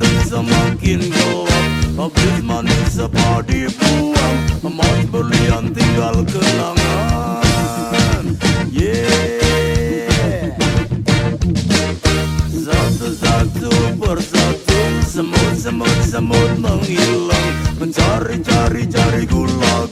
Sinar redup semakin gelap Habis manis sepadi buang. Emas berlian tinggal kenangan. Yeah. Satu-satu bersatu Semut, semut, menghilang. Mencari-cari, cari gula-gula